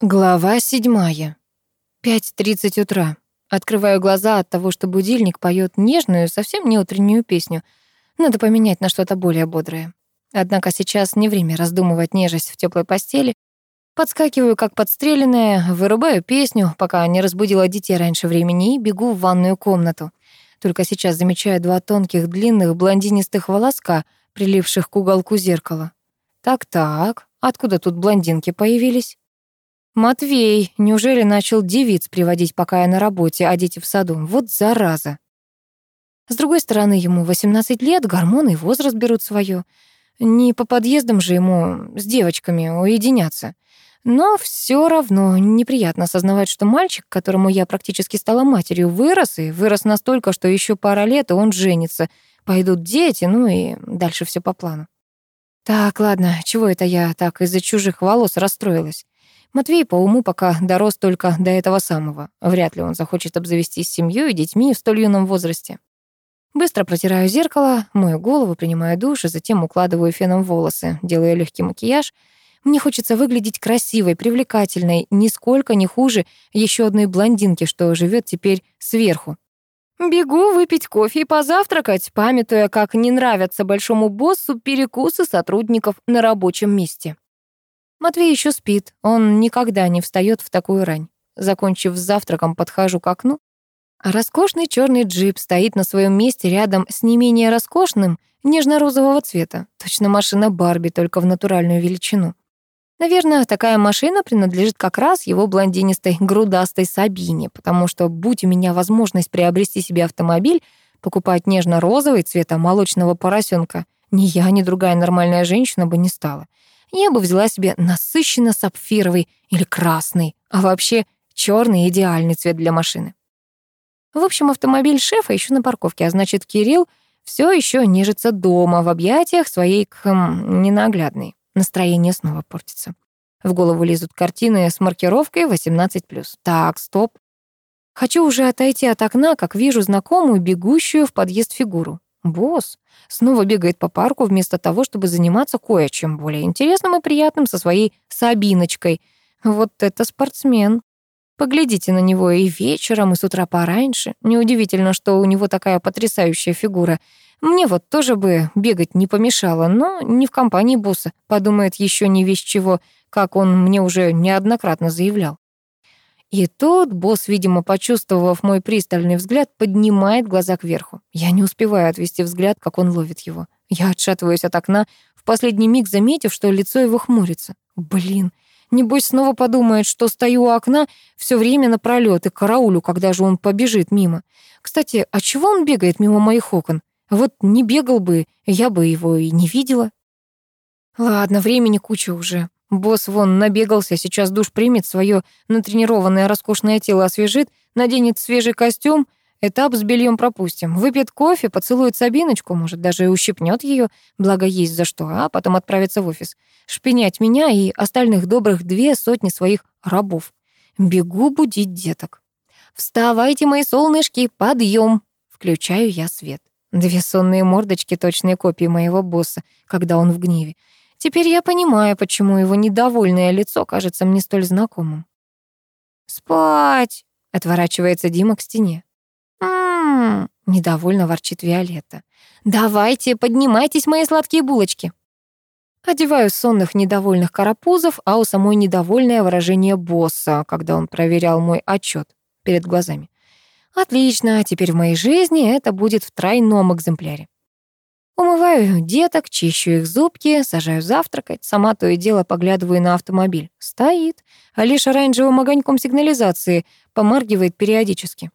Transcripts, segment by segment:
Глава седьмая. 5.30 утра. Открываю глаза от того, что будильник поет нежную, совсем не утреннюю песню. Надо поменять на что-то более бодрое. Однако сейчас не время раздумывать нежесть в теплой постели. Подскакиваю, как подстреленная, вырубаю песню, пока не разбудила детей раньше времени, и бегу в ванную комнату. Только сейчас замечаю два тонких, длинных, блондинистых волоска, приливших к уголку зеркала. Так-так, откуда тут блондинки появились? Матвей, неужели начал девиц приводить, пока я на работе, а дети в саду? Вот зараза. С другой стороны, ему 18 лет, гормоны и возраст берут свое. Не по подъездам же ему с девочками уединяться. Но все равно неприятно осознавать, что мальчик, которому я практически стала матерью, вырос и вырос настолько, что еще пара лет, и он женится. Пойдут дети, ну и дальше все по плану. Так, ладно, чего это я так из-за чужих волос расстроилась? Матвей по уму пока дорос только до этого самого. Вряд ли он захочет обзавестись семьей и детьми в столь юном возрасте. Быстро протираю зеркало, мою голову, принимаю душ и затем укладываю феном волосы, делаю легкий макияж. Мне хочется выглядеть красивой, привлекательной, нисколько не хуже еще одной блондинки, что живет теперь сверху. Бегу выпить кофе и позавтракать, памятуя, как не нравятся большому боссу перекусы сотрудников на рабочем месте. Матвей еще спит, он никогда не встает в такую рань. Закончив с завтраком, подхожу к окну. роскошный черный джип стоит на своем месте рядом с не менее роскошным, нежно-розового цвета. Точно машина Барби, только в натуральную величину. Наверное, такая машина принадлежит как раз его блондинистой, грудастой Сабине, потому что, будь у меня возможность приобрести себе автомобиль, покупать нежно-розовый цвета молочного поросенка, ни я, ни другая нормальная женщина бы не стала я бы взяла себе насыщенно сапфировый или красный, а вообще черный идеальный цвет для машины. В общем, автомобиль шефа еще на парковке, а значит, Кирилл все еще нежится дома в объятиях своей хм, ненаглядной. Настроение снова портится. В голову лезут картины с маркировкой 18+. Так, стоп. Хочу уже отойти от окна, как вижу знакомую, бегущую в подъезд фигуру. Босс снова бегает по парку вместо того, чтобы заниматься кое-чем более интересным и приятным со своей Сабиночкой. Вот это спортсмен. Поглядите на него и вечером, и с утра пораньше. Неудивительно, что у него такая потрясающая фигура. Мне вот тоже бы бегать не помешало, но не в компании босса. Подумает еще не весь чего, как он мне уже неоднократно заявлял. И тут босс, видимо, почувствовав мой пристальный взгляд, поднимает глаза кверху. Я не успеваю отвести взгляд, как он ловит его. Я отшатываюсь от окна, в последний миг заметив, что лицо его хмурится. Блин, небось снова подумает, что стою у окна все время напролёт и караулю, когда же он побежит мимо. Кстати, а чего он бегает мимо моих окон? Вот не бегал бы, я бы его и не видела. Ладно, времени куча уже. Босс вон набегался, сейчас душ примет, свое натренированное роскошное тело освежит, наденет свежий костюм, этап с бельем пропустим. Выпьет кофе, поцелует Сабиночку, может, даже ущипнет ее, благо есть за что, а потом отправится в офис. Шпинять меня и остальных добрых две сотни своих рабов. Бегу будить деток. «Вставайте, мои солнышки, подъем!» Включаю я свет. Две сонные мордочки, точные копии моего босса, когда он в гневе. Теперь я понимаю, почему его недовольное лицо кажется мне столь знакомым. «Спать!» — отворачивается Дима к стене. «М-м-м!» — недовольно ворчит Виолетта. «Давайте, поднимайтесь, мои сладкие булочки!» Одеваю сонных недовольных карапузов, а у самой недовольное выражение босса, когда он проверял мой отчет перед глазами. Отлично, теперь в моей жизни это будет в тройном экземпляре. Умываю деток, чищу их зубки, сажаю завтракать, сама то и дело поглядываю на автомобиль. Стоит, а лишь оранжевым огоньком сигнализации помаргивает периодически.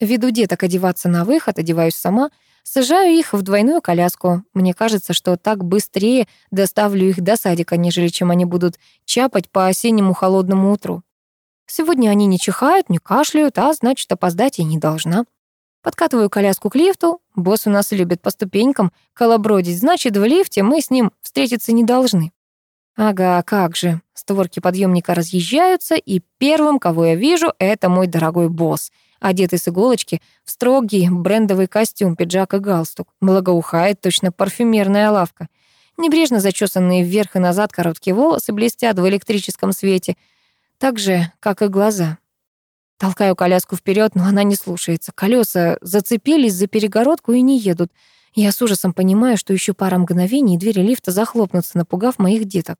Веду деток одеваться на выход, одеваюсь сама, сажаю их в двойную коляску. Мне кажется, что так быстрее доставлю их до садика, нежели чем они будут чапать по осеннему холодному утру. Сегодня они не чихают, не кашляют, а значит, опоздать я не должна. Подкатываю коляску к лифту. Босс у нас любит по ступенькам колобродить, значит, в лифте мы с ним встретиться не должны. Ага, как же. Створки подъемника разъезжаются, и первым, кого я вижу, это мой дорогой босс, одетый с иголочки в строгий брендовый костюм, пиджак и галстук. Благоухает точно парфюмерная лавка. Небрежно зачесанные вверх и назад короткие волосы блестят в электрическом свете. так же, как и глаза. Толкаю коляску вперед, но она не слушается. Колеса зацепились за перегородку и не едут. Я с ужасом понимаю, что еще пара мгновений, и двери лифта захлопнутся, напугав моих деток.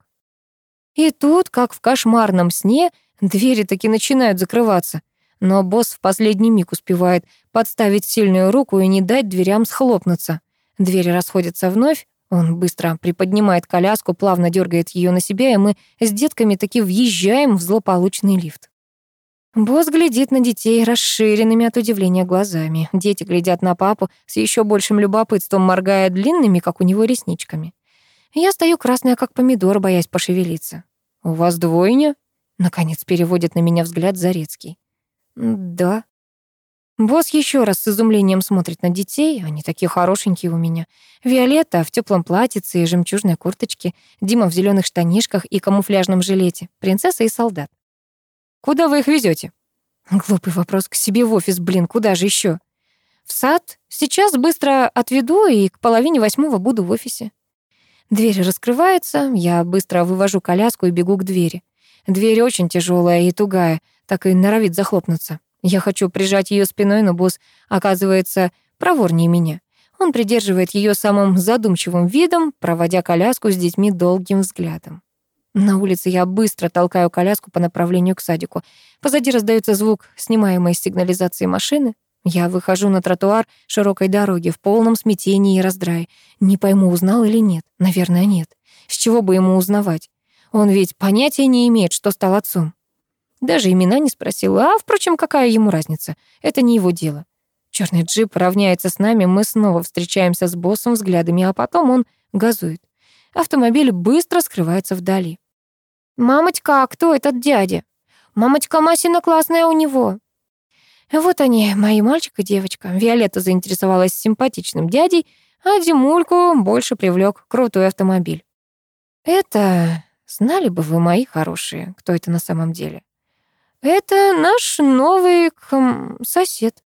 И тут, как в кошмарном сне, двери таки начинают закрываться. Но босс в последний миг успевает подставить сильную руку и не дать дверям схлопнуться. Двери расходятся вновь, он быстро приподнимает коляску, плавно дергает ее на себя, и мы с детками таки въезжаем в злополучный лифт. Босс глядит на детей расширенными от удивления глазами. Дети глядят на папу с еще большим любопытством, моргая длинными, как у него, ресничками. Я стою красная, как помидор, боясь пошевелиться. «У вас двойня?» — наконец переводит на меня взгляд Зарецкий. «Да». Босс еще раз с изумлением смотрит на детей. Они такие хорошенькие у меня. Виолетта в теплом платьице и жемчужной курточке, Дима в зеленых штанишках и камуфляжном жилете, принцесса и солдат. Куда вы их везете? Глупый вопрос к себе в офис, блин, куда же еще? В сад. Сейчас быстро отведу и к половине восьмого буду в офисе. Дверь раскрывается, я быстро вывожу коляску и бегу к двери. Дверь очень тяжелая и тугая, так и норовит захлопнуться. Я хочу прижать ее спиной, но босс оказывается проворнее меня. Он придерживает ее самым задумчивым видом, проводя коляску с детьми долгим взглядом. На улице я быстро толкаю коляску по направлению к садику. Позади раздается звук снимаемой сигнализации машины. Я выхожу на тротуар широкой дороги в полном смятении и раздрае. Не пойму, узнал или нет. Наверное, нет. С чего бы ему узнавать? Он ведь понятия не имеет, что стал отцом. Даже имена не спросил. А, впрочем, какая ему разница? Это не его дело. Черный джип равняется с нами, мы снова встречаемся с боссом взглядами, а потом он газует. Автомобиль быстро скрывается вдали. «Мамочка, а кто этот дядя? Мамочка Масина классная у него». Вот они, мои мальчик и девочка. Виолетта заинтересовалась симпатичным дядей, а Димульку больше привлек крутой автомобиль. Это, знали бы вы, мои хорошие, кто это на самом деле? Это наш новый хм, сосед.